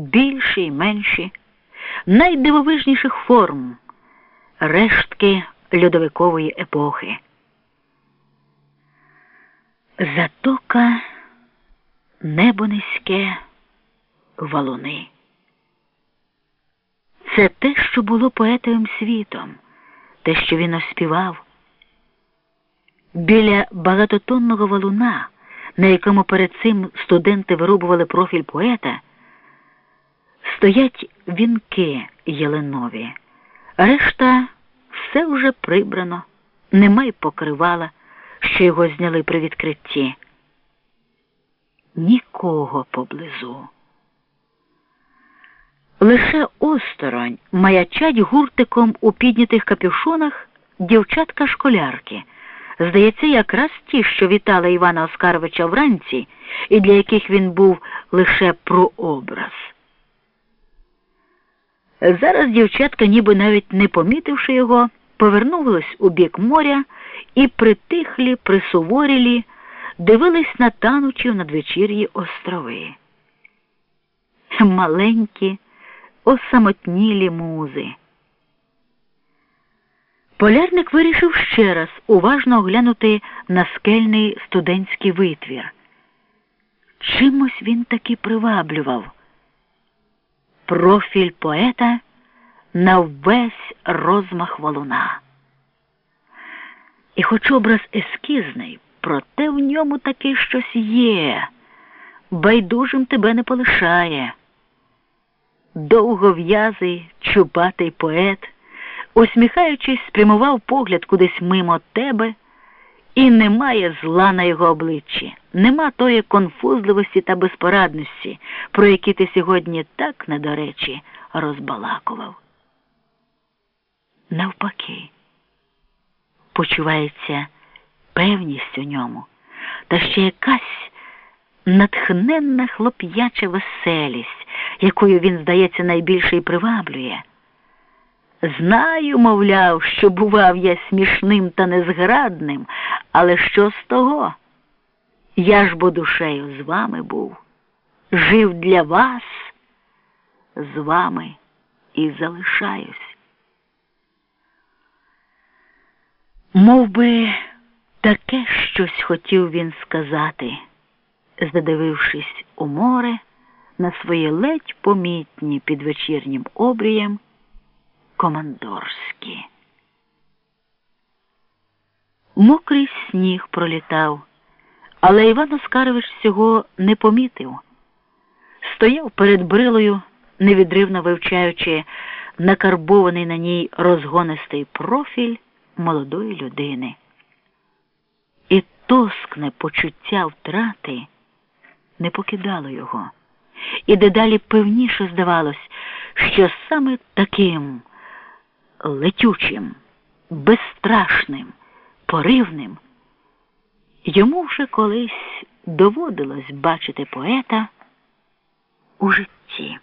більші й менші, найдивовижніших форм, рештки льодовикової епохи. Затока небо низьке, валуни. Це те, що було поетовим світом, те, що він оспівав. Біля багатотонного валуна, на якому перед цим студенти вирубували профіль поета, стоять вінки Єленові, решта все вже прибрано, нема й покривала, що його зняли при відкритті. Нікого поблизу. Лише осторонь маячать гуртиком у піднятих капюшонах дівчатка-школярки. Здається, якраз ті, що вітали Івана Оскаровича вранці, і для яких він був лише прообраз. Зараз дівчатка, ніби навіть не помітивши його, повернулись у бік моря і притихлі, присуворілі, дивились на танучів надвечір'ї острови. Маленькі, осамотнілі музи. Полярник вирішив ще раз уважно оглянути на скельний студентський витвір. Чимось він таки приваблював. Профіль поета на весь розмах валуна. І хоч образ ескізний, проте в ньому таки щось є, байдужим тебе не полишає. Довгов'язий, чубатий поет, усміхаючись, спрямував погляд кудись мимо тебе, і немає зла на його обличчі, нема тої конфузливості та безпорадності, про які ти сьогодні так недоречі розбалакував. Навпаки, почувається певність у ньому, та ще якась натхненна хлоп'яча веселість, якою він, здається, найбільше й приваблює. Знаю, мовляв, що бував я смішним та незградним, але що з того? Я ж бо душею з вами був, жив для вас, з вами і залишаюсь. Мов би, таке щось хотів він сказати, задивившись у море на свої ледь помітні під вечірнім обрієм командорські. Мокрий сніг пролітав, але Іван Оскарович цього не помітив. Стояв перед брилою, невідривно вивчаючи накарбований на ній розгонистий профіль молодої людини. І тоскне почуття втрати не покидало його, і дедалі певніше здавалось, що саме таким летючим, безстрашним, поривним йому вже колись доводилось бачити поета у житті.